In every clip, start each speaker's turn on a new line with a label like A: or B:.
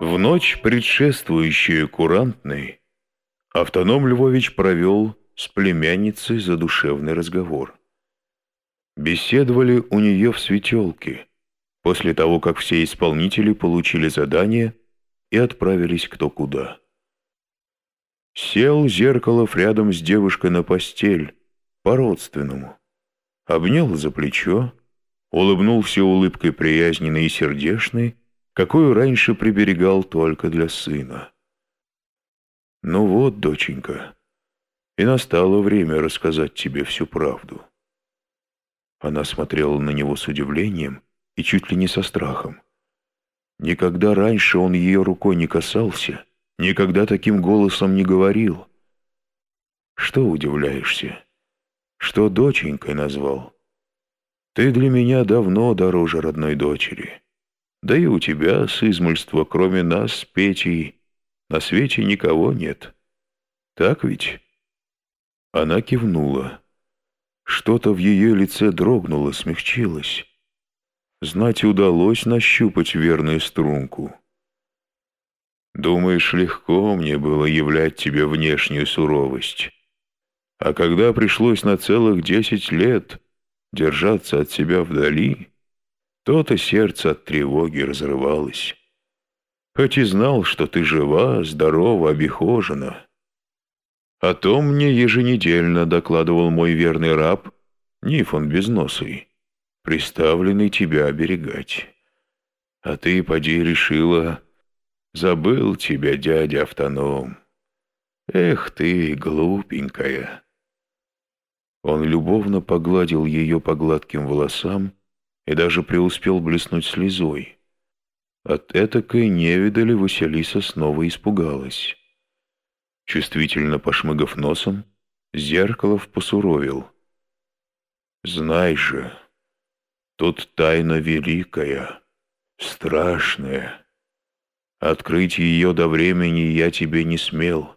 A: В ночь, предшествующую курантной, автоном Львович провел с племянницей задушевный разговор. Беседовали у нее в светелке, после того, как все исполнители получили задание и отправились кто куда. Сел Зеркалов рядом с девушкой на постель, по-родственному, обнял за плечо, улыбнулся улыбкой приязненной и сердечной, какую раньше приберегал только для сына. «Ну вот, доченька, и настало время рассказать тебе всю правду». Она смотрела на него с удивлением и чуть ли не со страхом. Никогда раньше он ее рукой не касался, никогда таким голосом не говорил. «Что удивляешься? Что доченькой назвал? Ты для меня давно дороже родной дочери». Да и у тебя с измольства, кроме нас Петей, на свете никого нет. Так ведь?» Она кивнула. Что-то в ее лице дрогнуло, смягчилось. Знать удалось нащупать верную струнку. «Думаешь, легко мне было являть тебе внешнюю суровость? А когда пришлось на целых десять лет держаться от себя вдали...» То-то сердце от тревоги разрывалось. Хоть и знал, что ты жива, здорова, обихожена. О том мне еженедельно докладывал мой верный раб Нифон Безносый, приставленный тебя оберегать. А ты, поди, решила, забыл тебя дядя автоном. Эх ты, глупенькая. Он любовно погладил ее по гладким волосам, и даже преуспел блеснуть слезой. От этакой невидали Василиса снова испугалась. Чувствительно пошмыгав носом, Зеркалов посуровил. «Знай же, тут тайна великая, страшная. Открыть ее до времени я тебе не смел.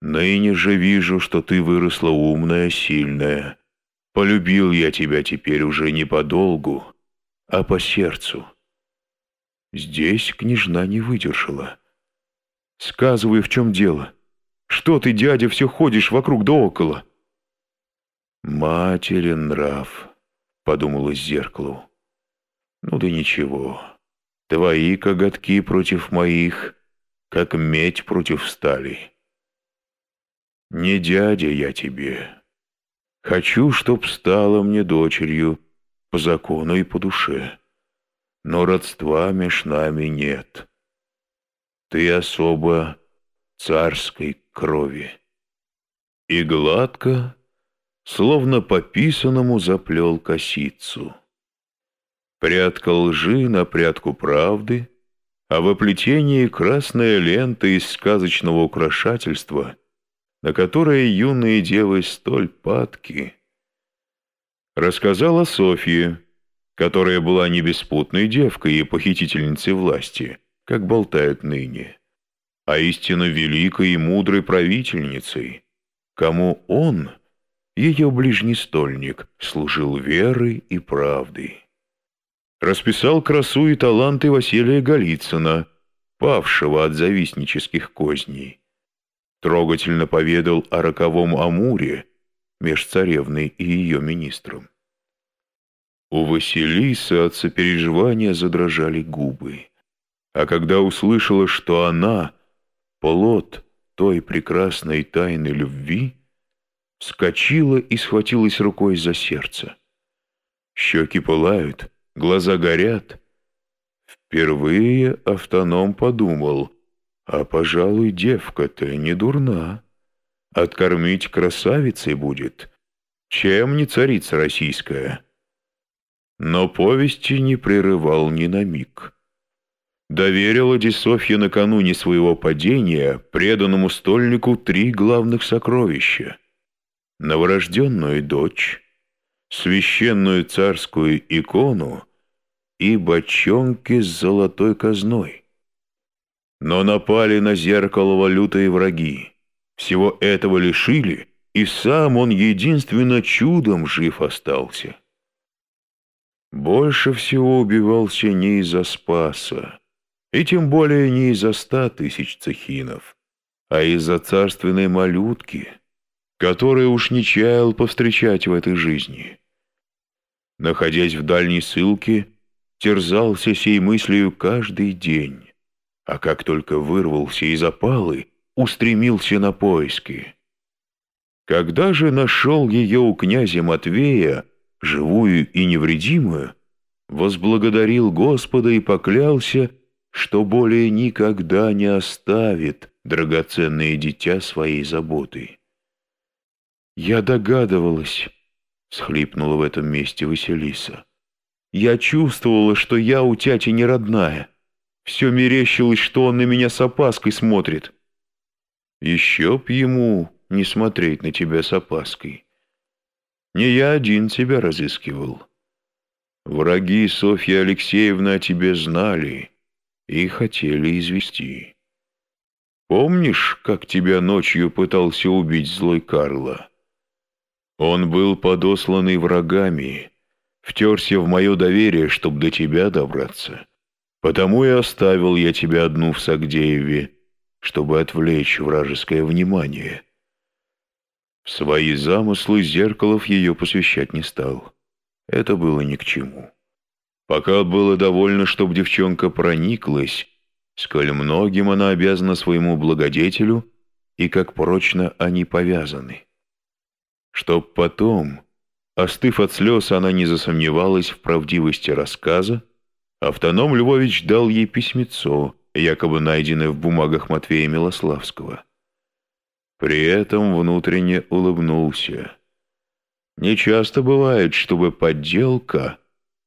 A: Ныне же вижу, что ты выросла умная, сильная, Полюбил я тебя теперь уже не подолгу, а по сердцу. Здесь княжна не выдержала. Сказывай, в чем дело. Что ты, дядя, все ходишь вокруг да около? Материн нрав, подумала зеркалу. Ну да ничего. Твои коготки против моих, как медь против стали. Не дядя я тебе, Хочу, чтоб стала мне дочерью по закону и по душе. Но родства меж нами нет. Ты особо царской крови. И гладко, словно по писанному, заплел косицу. Прядка лжи на прядку правды, а в оплетении красная лента из сказочного украшательства — на которое юные девы столь падки. Рассказала Софья, которая была не беспутной девкой и похитительницей власти, как болтают ныне, а истинно великой и мудрой правительницей, кому он, ее ближний стольник, служил верой и правдой. Расписал красу и таланты Василия Голицына, павшего от завистнических козней трогательно поведал о роковом Амуре меж царевной и ее министром. У Василисы от сопереживания задрожали губы, а когда услышала, что она — плод той прекрасной тайны любви, вскочила и схватилась рукой за сердце. Щеки пылают, глаза горят. Впервые автоном подумал, а, пожалуй, девка-то не дурна. Откормить красавицей будет, чем не царица российская. Но повести не прерывал ни на миг. Доверила Дисофья накануне своего падения преданному стольнику три главных сокровища. Новорожденную дочь, священную царскую икону и бочонки с золотой казной. Но напали на зеркало лютые враги. Всего этого лишили, и сам он единственно чудом жив остался. Больше всего убивался не из-за спаса, И тем более не из-за ста тысяч цехинов, а из-за царственной малютки, которая уж не чаял повстречать в этой жизни. Находясь в дальней ссылке, терзался сей мыслью каждый день, а как только вырвался из опалы, устремился на поиски. Когда же нашел ее у князя Матвея, живую и невредимую, возблагодарил Господа и поклялся, что более никогда не оставит драгоценное дитя своей заботой. «Я догадывалась», — схлипнула в этом месте Василиса. «Я чувствовала, что я у тяти не родная. Все мерещилось, что он на меня с опаской смотрит». «Еще б ему не смотреть на тебя с опаской. Не я один тебя разыскивал. Враги Софья Алексеевна о тебе знали и хотели извести. Помнишь, как тебя ночью пытался убить злой Карла? Он был подосланный врагами, втерся в мое доверие, чтобы до тебя добраться. Потому и оставил я тебя одну в Сагдееве, чтобы отвлечь вражеское внимание. В свои замыслы Зеркалов ее посвящать не стал. Это было ни к чему. Пока было довольно, чтобы девчонка прониклась, сколь многим она обязана своему благодетелю и как прочно они повязаны. Чтоб потом, остыв от слез, она не засомневалась в правдивости рассказа, автоном Львович дал ей письмецо, якобы найденное в бумагах Матвея Милославского. При этом внутренне улыбнулся. Не часто бывает, чтобы подделка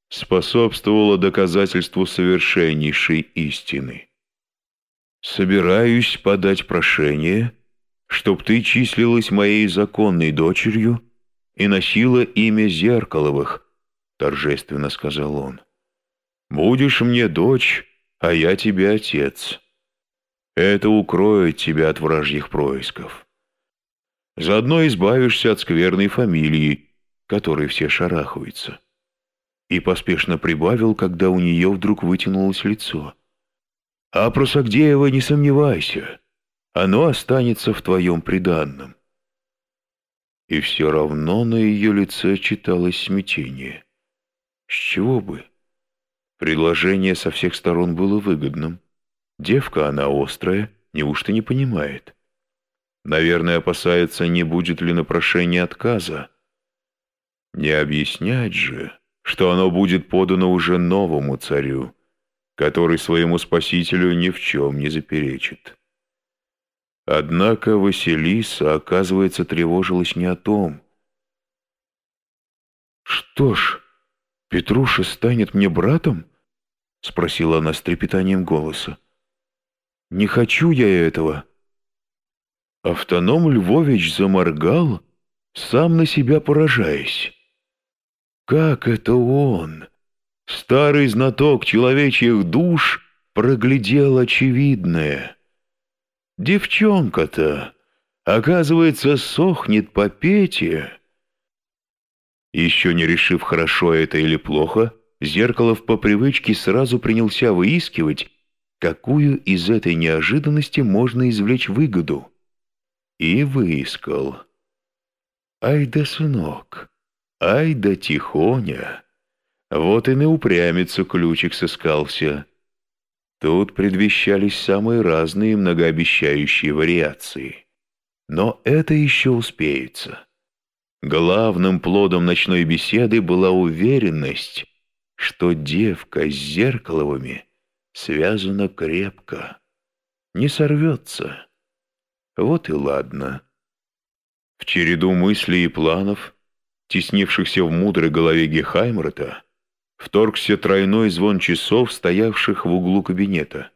A: способствовала доказательству совершеннейшей истины. Собираюсь подать прошение, чтоб ты числилась моей законной дочерью и носила имя Зеркаловых, торжественно сказал он. Будешь мне дочь, а я тебе отец. Это укроет тебя от вражьих происков. Заодно избавишься от скверной фамилии, которой все шарахаются. И поспешно прибавил, когда у нее вдруг вытянулось лицо. А про Сагдеева не сомневайся, оно останется в твоем приданном. И все равно на ее лице читалось смятение. С чего бы? Предложение со всех сторон было выгодным. Девка она острая, неужто не понимает? Наверное, опасается, не будет ли на прошение отказа. Не объяснять же, что оно будет подано уже новому царю, который своему спасителю ни в чем не заперечит. Однако Василиса, оказывается, тревожилась не о том. «Что ж, Петруша станет мне братом?» — спросила она с трепетанием голоса. «Не хочу я этого». Автоном Львович заморгал, сам на себя поражаясь. Как это он, старый знаток человечьих душ, проглядел очевидное? Девчонка-то, оказывается, сохнет по Пете. Еще не решив, хорошо это или плохо, Зеркалов по привычке сразу принялся выискивать, какую из этой неожиданности можно извлечь выгоду и выискал. Ай да, сынок, ай да тихоня. Вот и на упрямицу ключик сыскался. Тут предвещались самые разные многообещающие вариации. Но это еще успеется. Главным плодом ночной беседы была уверенность, что девка с Зеркаловыми связана крепко, не сорвется. Вот и ладно. В череду мыслей и планов, теснившихся в мудрой голове Гехаймрата, вторгся тройной звон часов, стоявших в углу кабинета.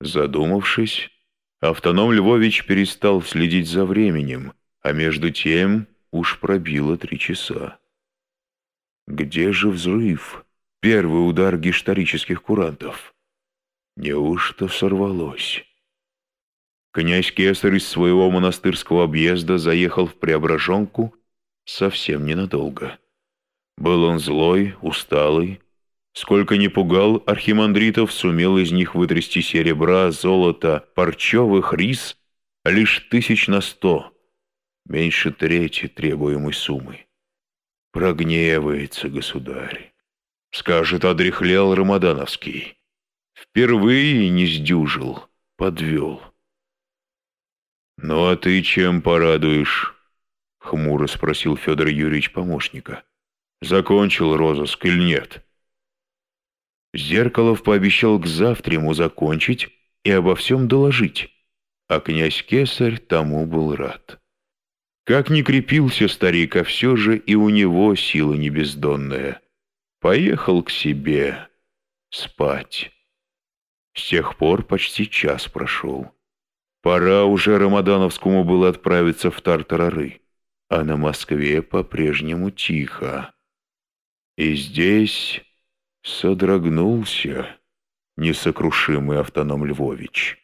A: Задумавшись, автоном Львович перестал следить за временем, а между тем уж пробило три часа. Где же взрыв? Первый удар гештарических курантов. Неужто сорвалось? Князь Кесарь из своего монастырского объезда заехал в Преображенку совсем ненадолго. Был он злой, усталый, Сколько не пугал архимандритов, сумел из них вытрясти серебра, золота, парчевых, рис, лишь тысяч на сто, меньше трети требуемой суммы. Прогневается государь. Скажет, одрехлел Рамадановский. Впервые не сдюжил, подвел. «Ну а ты чем порадуешь?» — хмуро спросил Федор Юрьевич помощника. «Закончил розыск или нет?» Зеркалов пообещал к завтра ему закончить и обо всем доложить, а князь Кесарь тому был рад. Как ни крепился старик, а все же и у него сила не бездонная. Поехал к себе спать. С тех пор почти час прошел. Пора уже Рамадановскому было отправиться в Тартарары, а на Москве по-прежнему тихо. И здесь содрогнулся несокрушимый автоном Львович,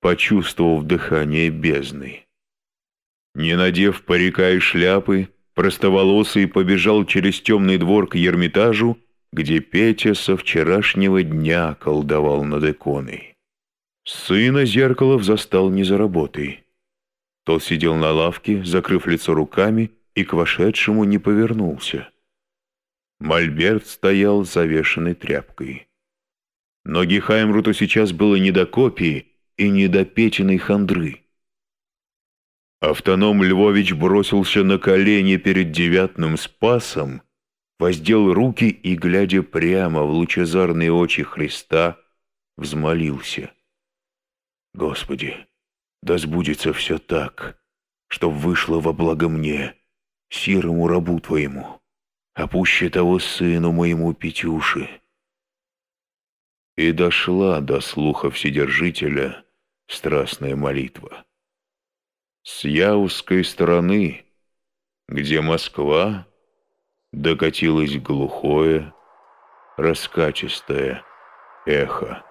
A: почувствовав дыхание бездны. Не надев парика и шляпы, простоволосый побежал через темный двор к Ермитажу, где Петя со вчерашнего дня колдовал над иконой. Сына Зеркалов застал не за работой. Тот сидел на лавке, закрыв лицо руками, и к вошедшему не повернулся. Мольберт стоял завешенной тряпкой. Но Гехаймруту сейчас было не до копии и не до Петиной хандры. Автоном Львович бросился на колени перед девятным спасом, воздел руки и, глядя прямо в лучезарные очи Христа, взмолился — Господи, да сбудется все так, чтоб вышло во благо мне, сирому рабу Твоему, а пуще того сыну моему Петюши. И дошла до слуха Вседержителя страстная молитва. С Яузской стороны, где Москва, докатилось глухое, раскачистое эхо.